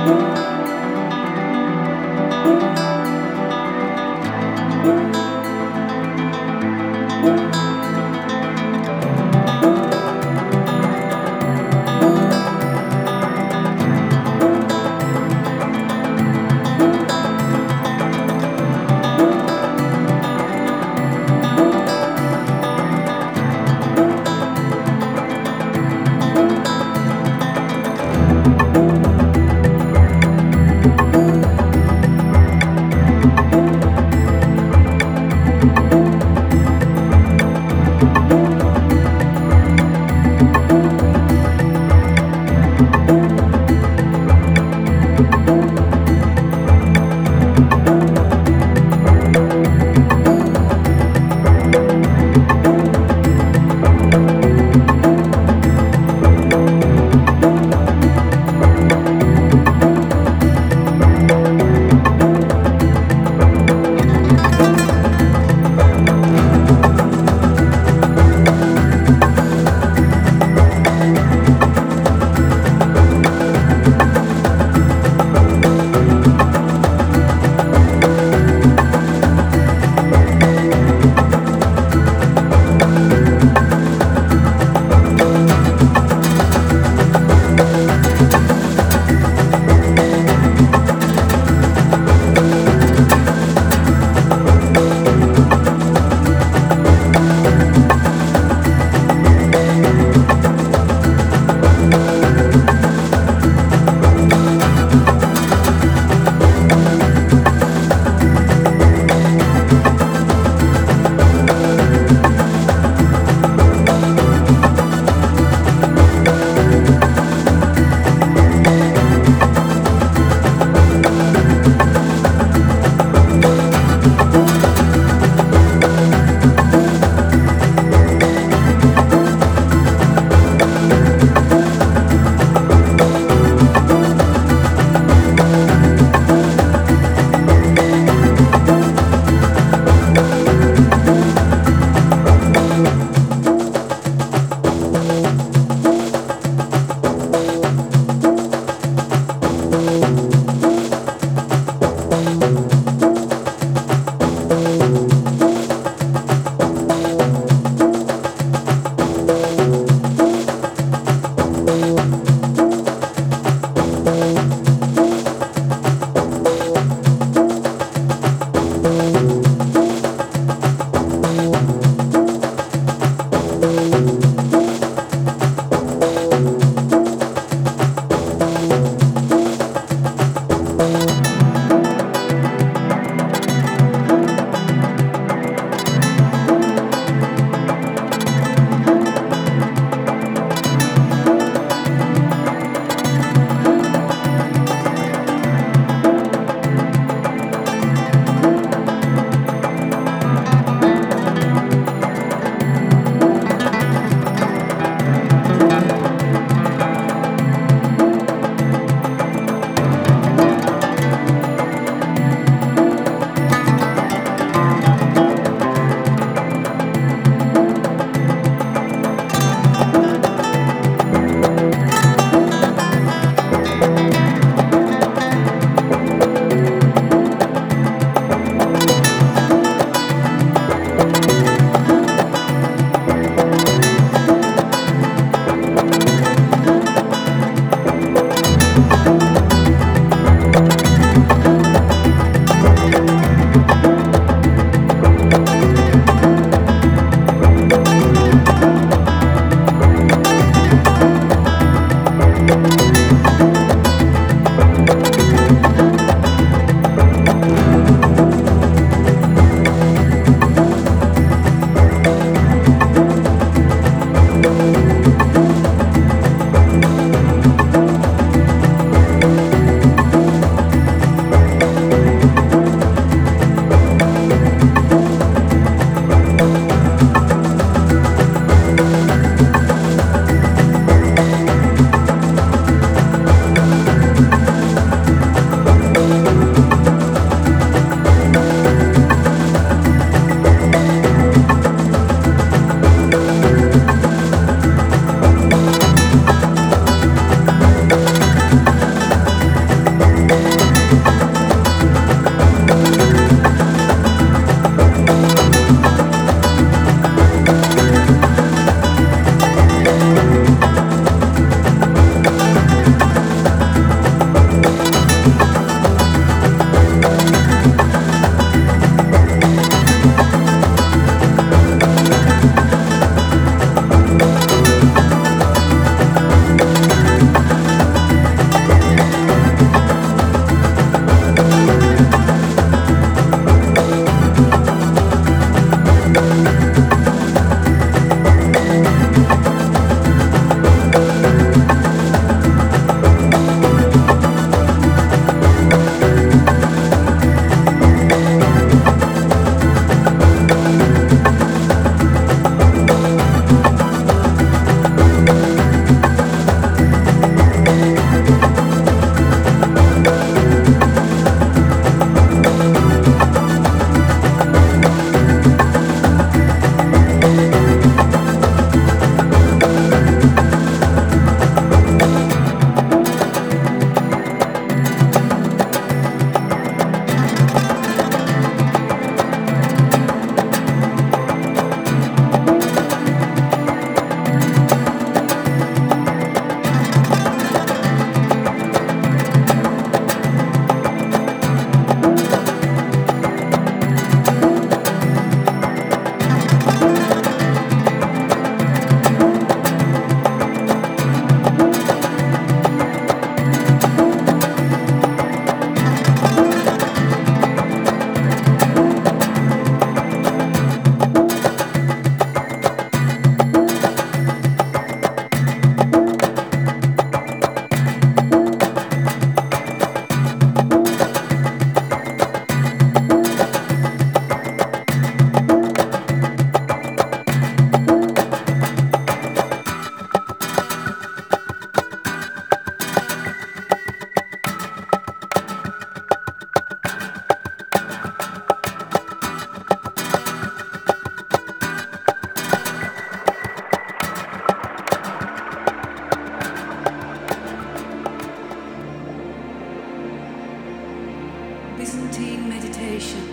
amor.